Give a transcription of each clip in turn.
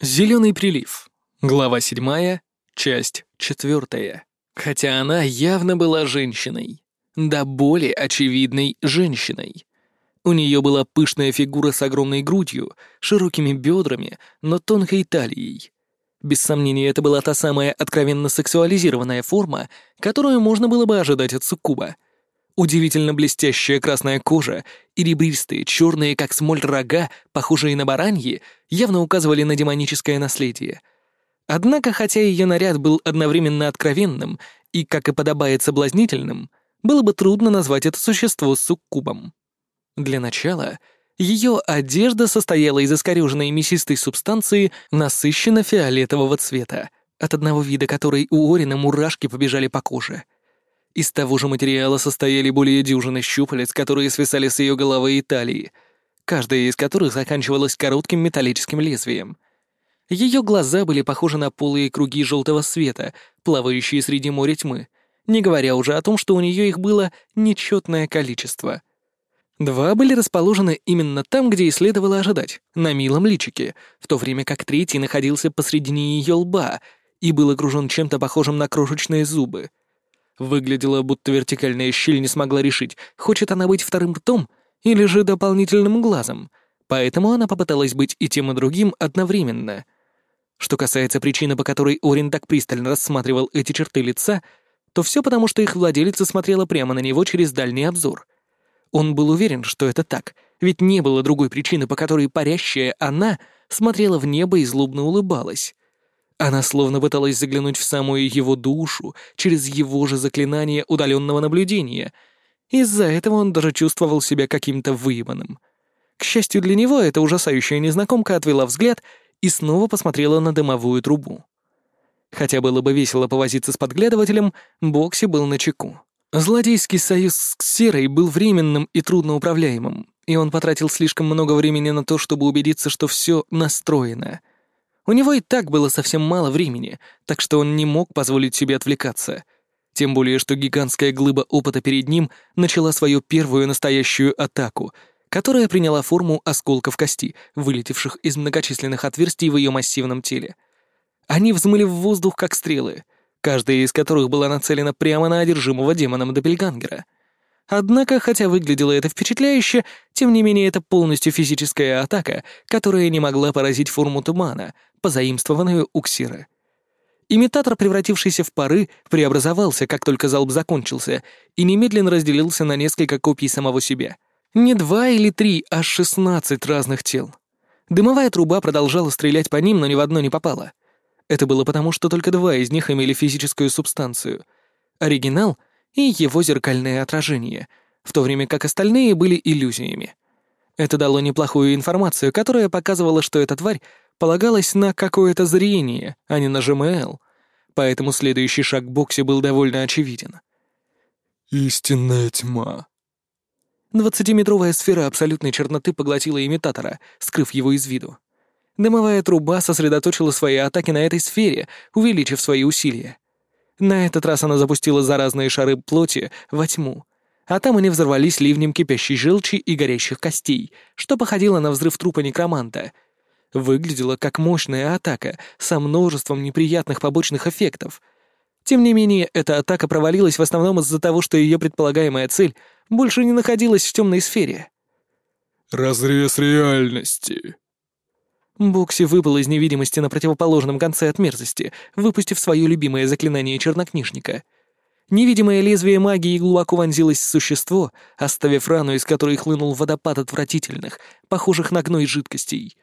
Зеленый прилив. Глава седьмая, часть четвертая. Хотя она явно была женщиной. Да более очевидной женщиной. У нее была пышная фигура с огромной грудью, широкими бедрами, но тонкой талией. Без сомнения, это была та самая откровенно сексуализированная форма, которую можно было бы ожидать от суккуба — Удивительно блестящая красная кожа и ребристые, черные, как смоль рога, похожие на бараньи, явно указывали на демоническое наследие. Однако, хотя ее наряд был одновременно откровенным и, как и подобает, соблазнительным, было бы трудно назвать это существо суккубом. Для начала, ее одежда состояла из искореженной мясистой субстанции насыщенно фиолетового цвета, от одного вида которой у Орина мурашки побежали по коже — из того же материала состояли более дюжины щупалец, которые свисали с ее головы и талии, каждая из которых заканчивалась коротким металлическим лезвием. Ее глаза были похожи на полые круги желтого света, плавающие среди моря тьмы, не говоря уже о том, что у нее их было нечетное количество. Два были расположены именно там, где и следовало ожидать, на милом личике, в то время как третий находился посредине ее лба и был окружен чем-то похожим на крошечные зубы. Выглядело, будто вертикальная щель не смогла решить, хочет она быть вторым ртом или же дополнительным глазом, поэтому она попыталась быть и тем, и другим одновременно. Что касается причины, по которой Орин так пристально рассматривал эти черты лица, то все потому, что их владелица смотрела прямо на него через дальний обзор. Он был уверен, что это так, ведь не было другой причины, по которой парящая она смотрела в небо и злобно улыбалась. Она словно пыталась заглянуть в самую его душу через его же заклинание удаленного наблюдения. Из-за этого он даже чувствовал себя каким-то выебанным. К счастью для него, эта ужасающая незнакомка отвела взгляд и снова посмотрела на дымовую трубу. Хотя было бы весело повозиться с подглядывателем, Бокси был на чеку. Злодейский союз с Ксерой был временным и трудноуправляемым, и он потратил слишком много времени на то, чтобы убедиться, что все настроено — у него и так было совсем мало времени, так что он не мог позволить себе отвлекаться. Тем более, что гигантская глыба опыта перед ним начала свою первую настоящую атаку, которая приняла форму осколков кости, вылетевших из многочисленных отверстий в ее массивном теле. Они взмыли в воздух, как стрелы, каждая из которых была нацелена прямо на одержимого демоном Доппельгангера — Однако, хотя выглядело это впечатляюще, тем не менее это полностью физическая атака, которая не могла поразить форму тумана, позаимствованную у Ксира. Имитатор, превратившийся в пары, преобразовался, как только залп закончился, и немедленно разделился на несколько копий самого себя. Не два или три, а шестнадцать разных тел. Дымовая труба продолжала стрелять по ним, но ни в одно не попала. Это было потому, что только два из них имели физическую субстанцию. Оригинал — и его зеркальное отражение, в то время как остальные были иллюзиями. Это дало неплохую информацию, которая показывала, что эта тварь полагалась на какое-то зрение, а не на ЖМЛ, поэтому следующий шаг Бокси был довольно очевиден. «Истинная тьма». Двадцатиметровая сфера абсолютной черноты поглотила имитатора, скрыв его из виду. Дымовая труба сосредоточила свои атаки на этой сфере, увеличив свои усилия. На этот раз она запустила заразные шары плоти во тьму, а там они взорвались ливнем кипящей желчи и горящих костей, что походило на взрыв трупа некроманта. Выглядело как мощная атака со множеством неприятных побочных эффектов. Тем не менее, эта атака провалилась в основном из-за того, что ее предполагаемая цель больше не находилась в темной сфере. «Разрез реальности», Бокси выпал из невидимости на противоположном конце от мерзости, выпустив свое любимое заклинание чернокнижника. Невидимое лезвие магии глубоко вонзилось в существо, оставив рану, из которой хлынул водопад отвратительных, похожих на гной жидкостей.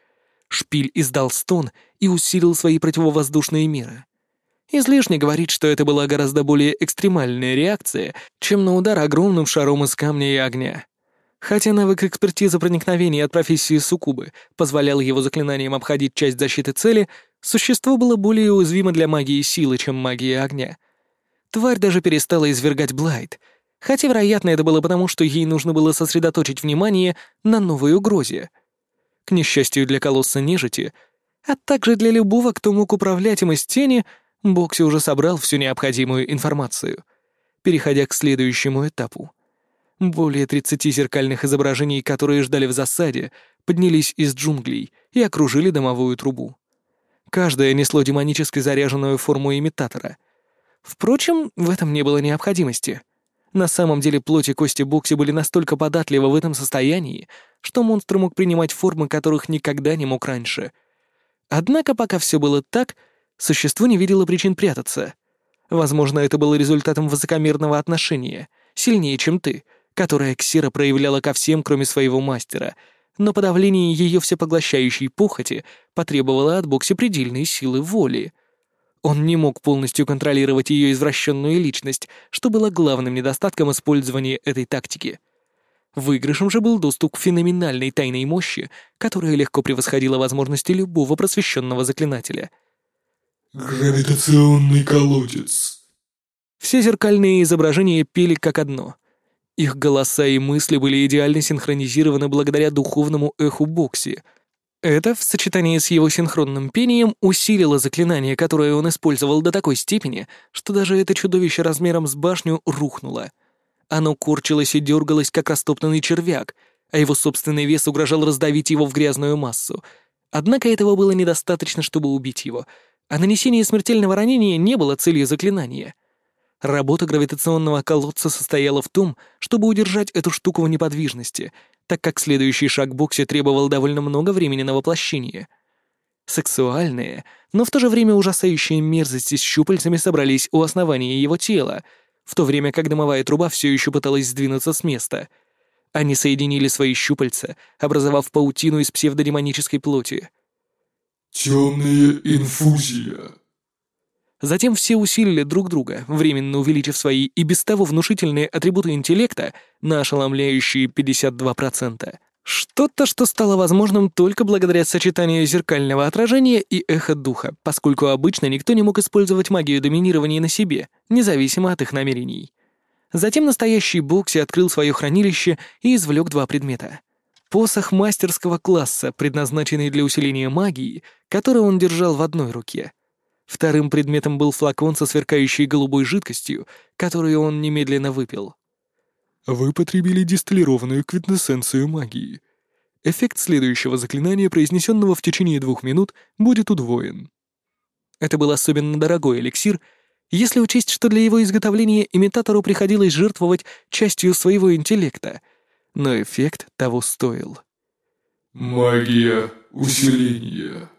Шпиль издал стон и усилил свои противовоздушные меры. Излишне говорить, что это была гораздо более экстремальная реакция, чем на удар огромным шаром из камня и огня. Хотя навык экспертизы проникновения от профессии суккубы позволял его заклинаниям обходить часть защиты цели, существо было более уязвимо для магии силы, чем магии огня. Тварь даже перестала извергать Блайт, хотя, вероятно, это было потому, что ей нужно было сосредоточить внимание на новой угрозе. К несчастью для колосса нежити, а также для любого, кто мог управлять им из тени, Бокси уже собрал всю необходимую информацию, переходя к следующему этапу. Более 30 зеркальных изображений, которые ждали в засаде, поднялись из джунглей и окружили домовую трубу. каждое несло демонически заряженную форму имитатора. Впрочем, в этом не было необходимости. На самом деле плоть и кости Бокси были настолько податливы в этом состоянии, что монстр мог принимать формы, которых никогда не мог раньше. Однако, пока все было так, существо не видело причин прятаться. Возможно, это было результатом высокомерного отношения, сильнее, чем ты, которое Ксира проявляла ко всем, кроме своего мастера, но подавление ее всепоглощающей похоти потребовало от Бокси предельной силы воли — он не мог полностью контролировать ее извращенную личность, что было главным недостатком использования этой тактики. Выигрышем же был доступ к феноменальной тайной мощи, которая легко превосходила возможности любого просвещенного заклинателя. «Гравитационный колодец». Все зеркальные изображения пели как одно. Их голоса и мысли были идеально синхронизированы благодаря духовному эху Бокси — это, в сочетании с его синхронным пением, усилило заклинание, которое он использовал до такой степени, что даже это чудовище размером с башню рухнуло. Оно корчилось и дергалось, как растоптанный червяк, а его собственный вес угрожал раздавить его в грязную массу. Однако этого было недостаточно, чтобы убить его, а нанесение смертельного ранения не было целью заклинания. Работа гравитационного колодца состояла в том, чтобы удержать эту штуку в неподвижности, так как следующий шаг Бокси требовал довольно много времени на воплощение. Сексуальные, но в то же время ужасающие мерзости с щупальцами собрались у основания его тела, в то время как дымовая труба все еще пыталась сдвинуться с места. Они соединили свои щупальца, образовав паутину из псевдодемонической плоти. «Темная инфузия», Затем все усилили друг друга, временно увеличив свои и без того внушительные атрибуты интеллекта на ошеломляющие 52%. Что-то, что стало возможным только благодаря сочетанию зеркального отражения и эхо духа, поскольку обычно никто не мог использовать магию доминирования на себе, независимо от их намерений. Затем настоящий Бокси открыл свое хранилище и извлек два предмета. Посох мастерского класса, предназначенный для усиления магии, который он держал в одной руке — Вторым предметом был флакон со сверкающей голубой жидкостью, которую он немедленно выпил. «Вы потребили дистиллированную квинтэссенцию магии. Эффект следующего заклинания, произнесенного в течение двух минут, будет удвоен». Это был особенно дорогой эликсир, если учесть, что для его изготовления имитатору приходилось жертвовать частью своего интеллекта, но эффект того стоил. «Магия усиления».